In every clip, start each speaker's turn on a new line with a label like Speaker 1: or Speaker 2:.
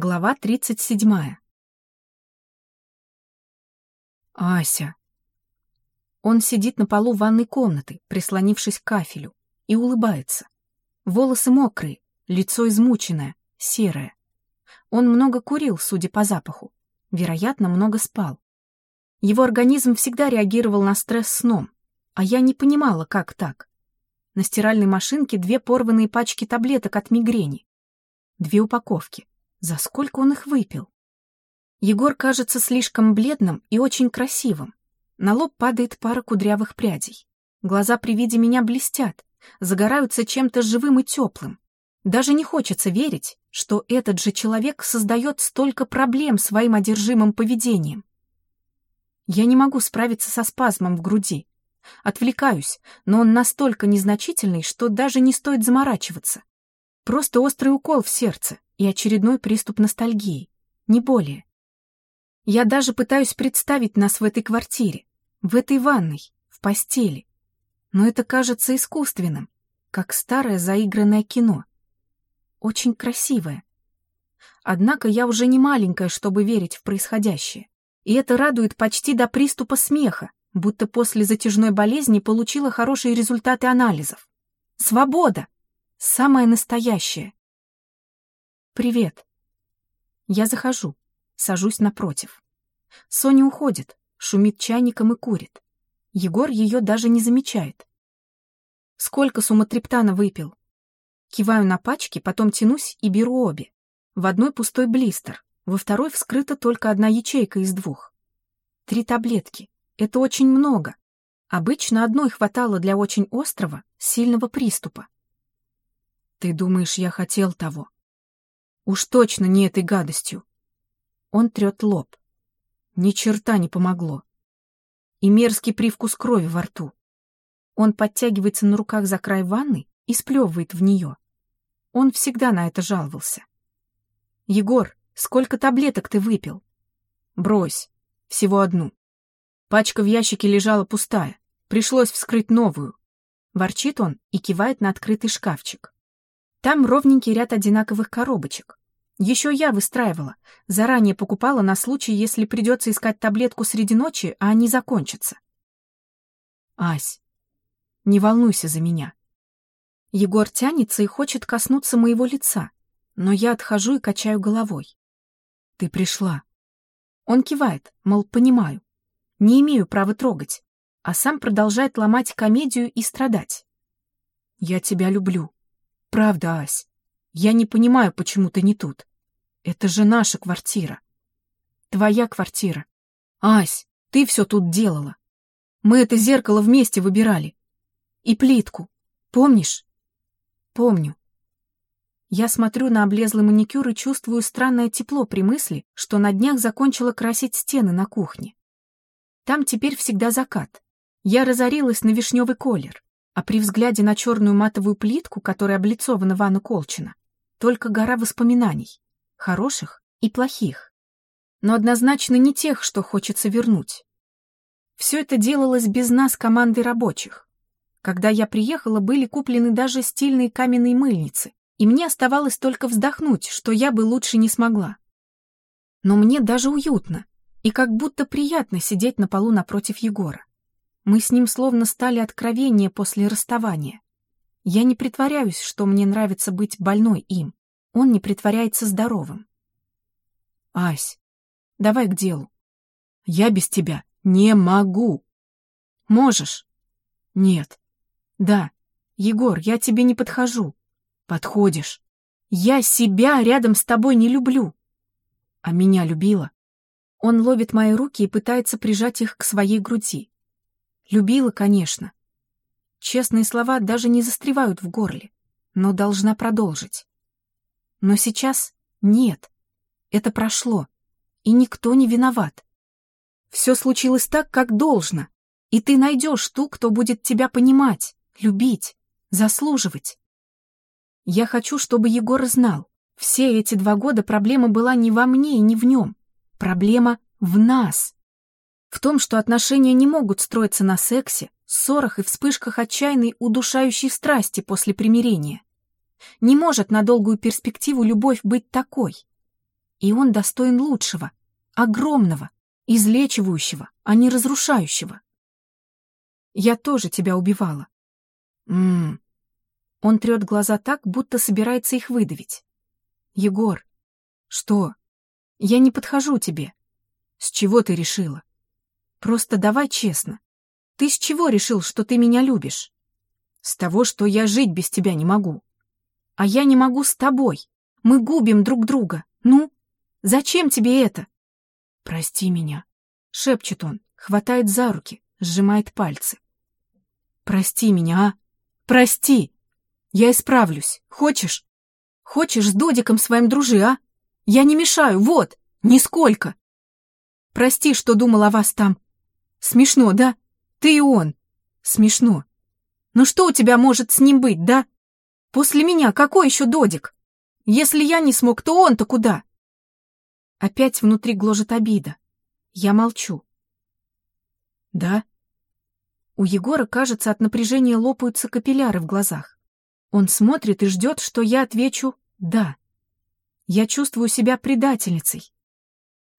Speaker 1: Глава 37. Ася. Он сидит на полу ванной комнаты, прислонившись к кафелю, и улыбается. Волосы мокрые, лицо измученное, серое. Он много курил, судя по запаху. Вероятно, много спал. Его организм всегда реагировал на стресс сном, а я не понимала, как так. На стиральной машинке две порванные пачки таблеток от мигрени. Две упаковки. За сколько он их выпил? Егор кажется слишком бледным и очень красивым. На лоб падает пара кудрявых прядей. Глаза при виде меня блестят, загораются чем-то живым и теплым. Даже не хочется верить, что этот же человек создает столько проблем своим одержимым поведением. Я не могу справиться со спазмом в груди. Отвлекаюсь, но он настолько незначительный, что даже не стоит заморачиваться. Просто острый укол в сердце и очередной приступ ностальгии. Не более. Я даже пытаюсь представить нас в этой квартире, в этой ванной, в постели. Но это кажется искусственным, как старое заигранное кино. Очень красивое. Однако я уже не маленькая, чтобы верить в происходящее. И это радует почти до приступа смеха, будто после затяжной болезни получила хорошие результаты анализов. Свобода! Самое настоящее. «Привет». Я захожу, сажусь напротив. Соня уходит, шумит чайником и курит. Егор ее даже не замечает. Сколько суматриптана выпил? Киваю на пачки, потом тянусь и беру обе. В одной пустой блистер, во второй вскрыта только одна ячейка из двух. Три таблетки. Это очень много. Обычно одной хватало для очень острого, сильного приступа. Ты думаешь, я хотел того? Уж точно не этой гадостью. Он трет лоб. Ни черта не помогло. И мерзкий привкус крови во рту. Он подтягивается на руках за край ванны и сплевывает в нее. Он всегда на это жаловался. «Егор, сколько таблеток ты выпил?» «Брось. Всего одну. Пачка в ящике лежала пустая. Пришлось вскрыть новую». Ворчит он и кивает на открытый шкафчик. Там ровненький ряд одинаковых коробочек. Еще я выстраивала, заранее покупала на случай, если придется искать таблетку среди ночи, а они закончатся. Ась, не волнуйся за меня. Егор тянется и хочет коснуться моего лица, но я отхожу и качаю головой. Ты пришла. Он кивает, мол, понимаю. Не имею права трогать, а сам продолжает ломать комедию и страдать. Я тебя люблю. Правда, Ась. Я не понимаю, почему ты не тут. Это же наша квартира. Твоя квартира. Ась, ты все тут делала. Мы это зеркало вместе выбирали. И плитку. Помнишь? Помню. Я смотрю на облезлый маникюр и чувствую странное тепло при мысли, что на днях закончила красить стены на кухне. Там теперь всегда закат. Я разорилась на вишневый колер, а при взгляде на черную матовую плитку, которая облицована в Анну Колчина, только гора воспоминаний хороших и плохих, но однозначно не тех, что хочется вернуть. Все это делалось без нас, команды рабочих. Когда я приехала, были куплены даже стильные каменные мыльницы, и мне оставалось только вздохнуть, что я бы лучше не смогла. Но мне даже уютно, и как будто приятно сидеть на полу напротив Егора. Мы с ним словно стали откровения после расставания. Я не притворяюсь, что мне нравится быть больной им. Он не притворяется здоровым. Ась, давай к делу. Я без тебя не могу. Можешь? Нет. Да. Егор, я тебе не подхожу. Подходишь. Я себя рядом с тобой не люблю. А меня любила. Он ловит мои руки и пытается прижать их к своей груди. Любила, конечно. Честные слова даже не застревают в горле, но должна продолжить. Но сейчас нет. Это прошло, и никто не виноват. Все случилось так, как должно, и ты найдешь ту, кто будет тебя понимать, любить, заслуживать. Я хочу, чтобы Егор знал, все эти два года проблема была не во мне и не в нем. Проблема в нас. В том, что отношения не могут строиться на сексе, ссорах и вспышках отчаянной удушающей страсти после примирения. Не может на долгую перспективу любовь быть такой. И он достоин лучшего, огромного, излечивающего, а не разрушающего. Я тоже тебя убивала. Ммм. Он трет глаза так, будто собирается их выдавить. Егор. Что? Я не подхожу тебе. С чего ты решила? Просто давай честно. Ты с чего решил, что ты меня любишь? С того, что я жить без тебя не могу. А я не могу с тобой. Мы губим друг друга. Ну, зачем тебе это? Прости меня. Шепчет он, хватает за руки, сжимает пальцы. Прости меня, а? Прости. Я исправлюсь. Хочешь? Хочешь с Додиком своим дружи, а? Я не мешаю, вот, нисколько. Прости, что думал о вас там. Смешно, да? Ты и он. Смешно. Но что у тебя может с ним быть, да? После меня какой еще Додик? Если я не смог, то он-то куда? Опять внутри гложет обида. Я молчу. Да? У Егора, кажется, от напряжения лопаются капилляры в глазах. Он смотрит и ждет, что я отвечу «да». Я чувствую себя предательницей.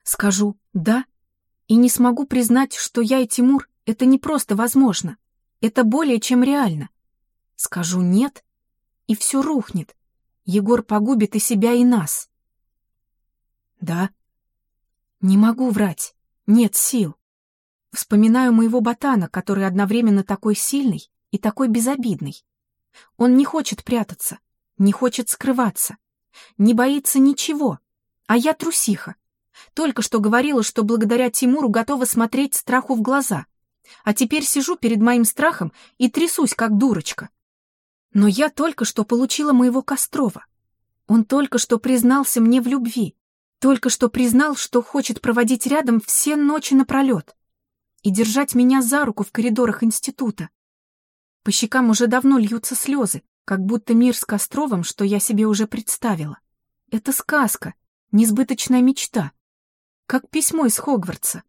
Speaker 1: Скажу «да» и не смогу признать, что я и Тимур — это не просто возможно. Это более чем реально. Скажу «нет», и все рухнет. Егор погубит и себя, и нас. Да. Не могу врать. Нет сил. Вспоминаю моего ботана, который одновременно такой сильный и такой безобидный. Он не хочет прятаться, не хочет скрываться, не боится ничего, а я трусиха. Только что говорила, что благодаря Тимуру готова смотреть страху в глаза, а теперь сижу перед моим страхом и трясусь, как дурочка. Но я только что получила моего Кострова. Он только что признался мне в любви, только что признал, что хочет проводить рядом все ночи напролет и держать меня за руку в коридорах института. По щекам уже давно льются слезы, как будто мир с Костровым, что я себе уже представила. Это сказка, несбыточная мечта, как письмо из Хогвартса.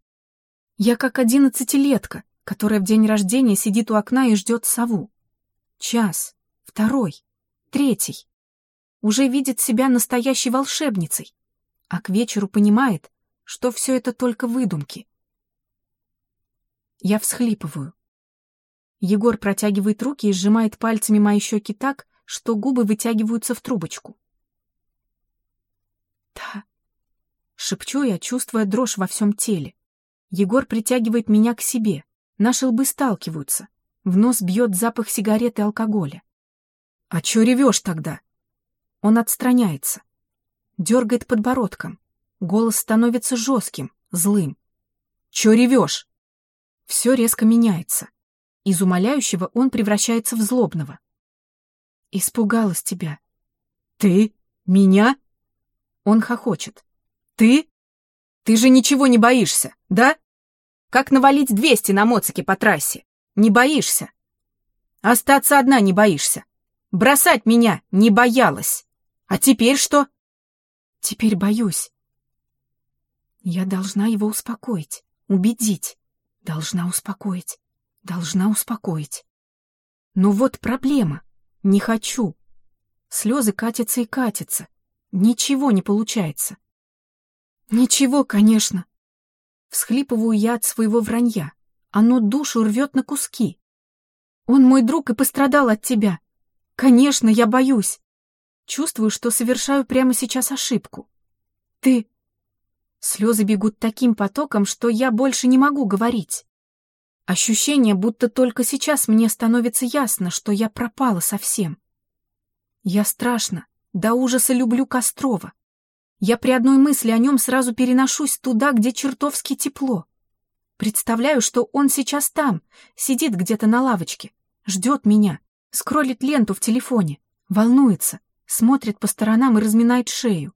Speaker 1: Я как одиннадцатилетка, которая в день рождения сидит у окна и ждет сову. Час, второй, третий. Уже видит себя настоящей волшебницей, а к вечеру понимает, что все это только выдумки. Я всхлипываю. Егор протягивает руки и сжимает пальцами мои щеки так, что губы вытягиваются в трубочку. «Да», — шепчу я, чувствуя дрожь во всем теле. Егор притягивает меня к себе, наши лбы сталкиваются, в нос бьет запах сигарет и алкоголя. «А чё ревешь тогда?» Он отстраняется, дергает подбородком, голос становится жестким, злым. «Чё ревешь?» Все резко меняется. Из умоляющего он превращается в злобного. «Испугалась тебя». «Ты? Меня?» Он хохочет. «Ты? Ты же ничего не боишься, да? Как навалить двести на моцике по трассе? Не боишься? Остаться одна не боишься. Бросать меня не боялась. А теперь что?» «Теперь боюсь. Я должна его успокоить, убедить. Должна успокоить. Должна успокоить. Но вот проблема. Не хочу. Слезы катятся и катятся. Ничего не получается. Ничего, конечно. Всхлипываю я от своего вранья. Оно душу рвет на куски. Он мой друг и пострадал от тебя. Конечно, я боюсь. Чувствую, что совершаю прямо сейчас ошибку. Ты Слезы бегут таким потоком, что я больше не могу говорить. Ощущение, будто только сейчас мне становится ясно, что я пропала совсем. Я страшно, до ужаса люблю Кострова. Я при одной мысли о нем сразу переношусь туда, где чертовски тепло. Представляю, что он сейчас там, сидит где-то на лавочке, ждет меня, скроллит ленту в телефоне, волнуется, смотрит по сторонам и разминает шею.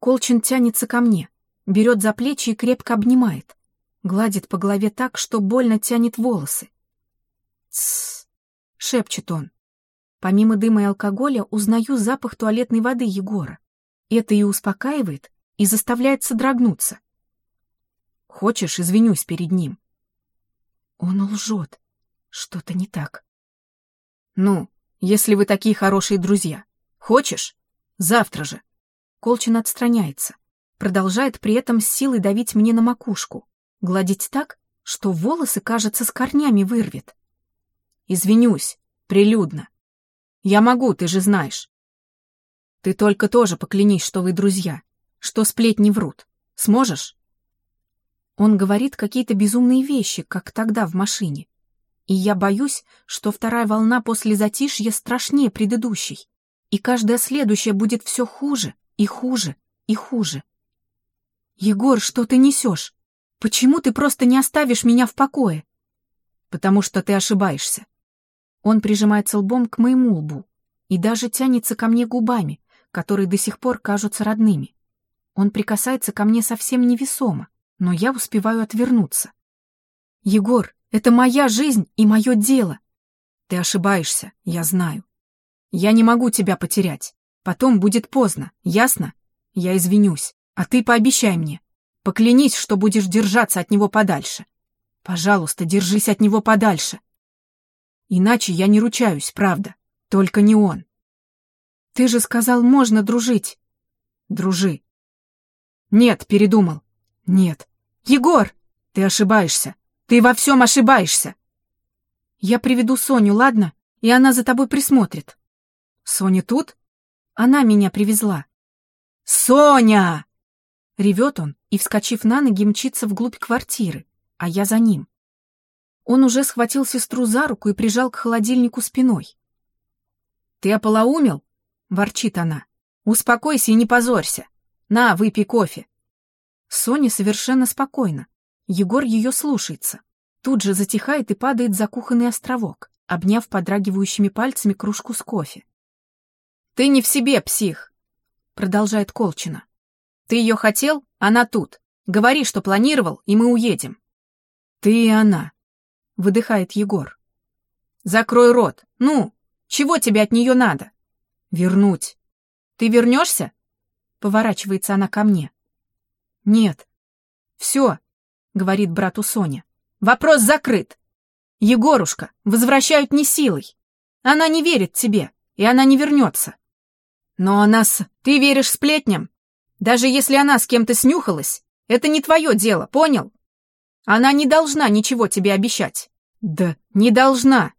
Speaker 1: Колчин тянется ко мне, берет за плечи и крепко обнимает. Гладит по голове так, что больно тянет волосы. «Тссс!» — шепчет он. Помимо дыма и алкоголя узнаю запах туалетной воды Егора. Это и успокаивает, и заставляет содрогнуться. Хочешь, извинюсь перед ним? Он лжет. Что-то не так. Ну, если вы такие хорошие друзья. Хочешь? Завтра же. Колчин отстраняется, продолжает при этом с силой давить мне на макушку, гладить так, что волосы, кажется, с корнями вырвет. Извинюсь, прилюдно. Я могу, ты же знаешь. Ты только тоже поклянись, что вы друзья, что сплетни врут. Сможешь? Он говорит какие-то безумные вещи, как тогда в машине. И я боюсь, что вторая волна после затишья страшнее предыдущей, и каждая следующая будет все хуже и хуже и хуже. «Егор, что ты несешь? Почему ты просто не оставишь меня в покое?» «Потому что ты ошибаешься. Он прижимается лбом к моему лбу и даже тянется ко мне губами, которые до сих пор кажутся родными. Он прикасается ко мне совсем невесомо, но я успеваю отвернуться. «Егор, это моя жизнь и мое дело!» «Ты ошибаешься, я знаю. Я не могу тебя потерять. Потом будет поздно, ясно? Я извинюсь, а ты пообещай мне. Поклянись, что будешь держаться от него подальше. Пожалуйста, держись от него подальше. Иначе я не ручаюсь, правда. Только не он. Ты же сказал, можно дружить. Дружи. Нет, передумал. Нет. Егор! Ты ошибаешься. Ты во всем ошибаешься. Я приведу Соню, ладно? И она за тобой присмотрит. Соня тут? Она меня привезла. Соня! Ревет он и, вскочив на ноги, мчится вглубь квартиры, а я за ним. Он уже схватил сестру за руку и прижал к холодильнику спиной. «Ты ополоумел?» — ворчит она. «Успокойся и не позорься. На, выпей кофе». Соня совершенно спокойна. Егор ее слушается. Тут же затихает и падает за кухонный островок, обняв подрагивающими пальцами кружку с кофе. «Ты не в себе, псих!» — продолжает Колчина. «Ты ее хотел? Она тут. Говори, что планировал, и мы уедем». «Ты и она», — выдыхает Егор. «Закрой рот. Ну, чего тебе от нее надо?» «Вернуть». «Ты вернешься?» Поворачивается она ко мне. «Нет». «Все», — говорит брату Соня. «Вопрос закрыт. Егорушка, возвращают не силой. Она не верит тебе, и она не вернется. Но она с... Ты веришь сплетням? Даже если она с кем-то снюхалась, это не твое дело, понял? Она не должна ничего тебе обещать. Да, не должна.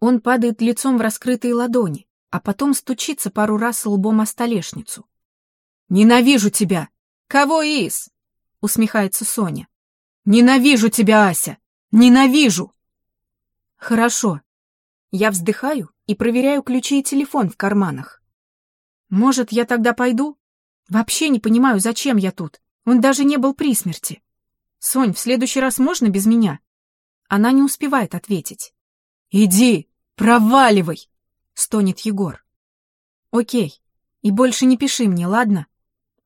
Speaker 1: Он падает лицом в раскрытые ладони, а потом стучится пару раз лбом о столешницу. «Ненавижу тебя!» «Кого из?» — усмехается Соня. «Ненавижу тебя, Ася! Ненавижу!» «Хорошо». Я вздыхаю и проверяю ключи и телефон в карманах. «Может, я тогда пойду? Вообще не понимаю, зачем я тут. Он даже не был при смерти. «Сонь, в следующий раз можно без меня?» Она не успевает ответить. «Иди, проваливай!» — стонет Егор. «Окей, и больше не пиши мне, ладно?»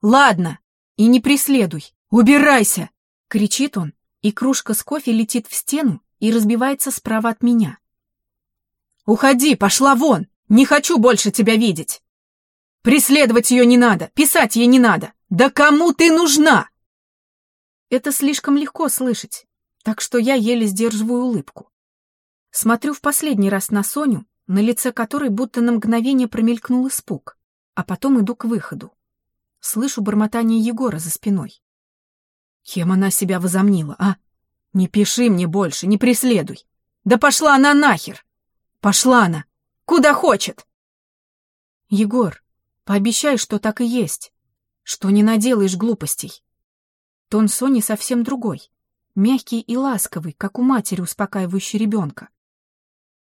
Speaker 1: «Ладно, и не преследуй! Убирайся!» — кричит он, и кружка с кофе летит в стену и разбивается справа от меня. «Уходи, пошла вон! Не хочу больше тебя видеть!» «Преследовать ее не надо, писать ей не надо! Да кому ты нужна?» Это слишком легко слышать, так что я еле сдерживаю улыбку. Смотрю в последний раз на Соню, на лице которой будто на мгновение промелькнул испуг, а потом иду к выходу. Слышу бормотание Егора за спиной. Кем она себя возомнила, а? Не пиши мне больше, не преследуй. Да пошла она нахер! Пошла она! Куда хочет! Егор, пообещай, что так и есть, что не наделаешь глупостей. Тон Сони совсем другой, мягкий и ласковый, как у матери, успокаивающей ребенка.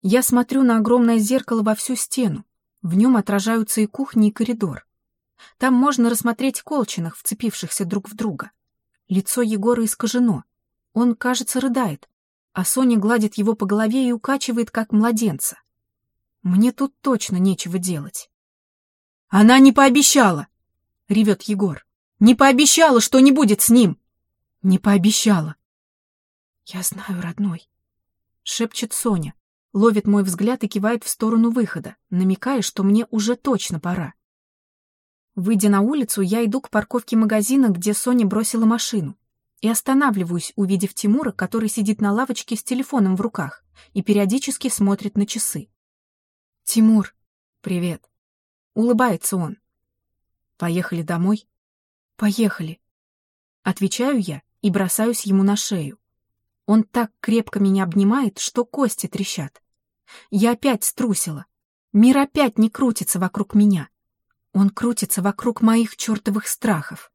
Speaker 1: Я смотрю на огромное зеркало во всю стену. В нем отражаются и кухня, и коридор. Там можно рассмотреть колчинах, вцепившихся друг в друга. Лицо Егора искажено. Он, кажется, рыдает, а Соня гладит его по голове и укачивает, как младенца. Мне тут точно нечего делать. «Она не пообещала!» — ревет Егор. Не пообещала, что не будет с ним. Не пообещала. Я знаю, родной. Шепчет Соня, ловит мой взгляд и кивает в сторону выхода, намекая, что мне уже точно пора. Выйдя на улицу, я иду к парковке магазина, где Соня бросила машину, и останавливаюсь, увидев Тимура, который сидит на лавочке с телефоном в руках и периодически смотрит на часы. «Тимур, привет!» Улыбается он. Поехали домой? Поехали. Отвечаю я и бросаюсь ему на шею. Он так крепко меня обнимает, что кости трещат. Я опять струсила. Мир опять не крутится вокруг меня. Он крутится вокруг моих чертовых страхов.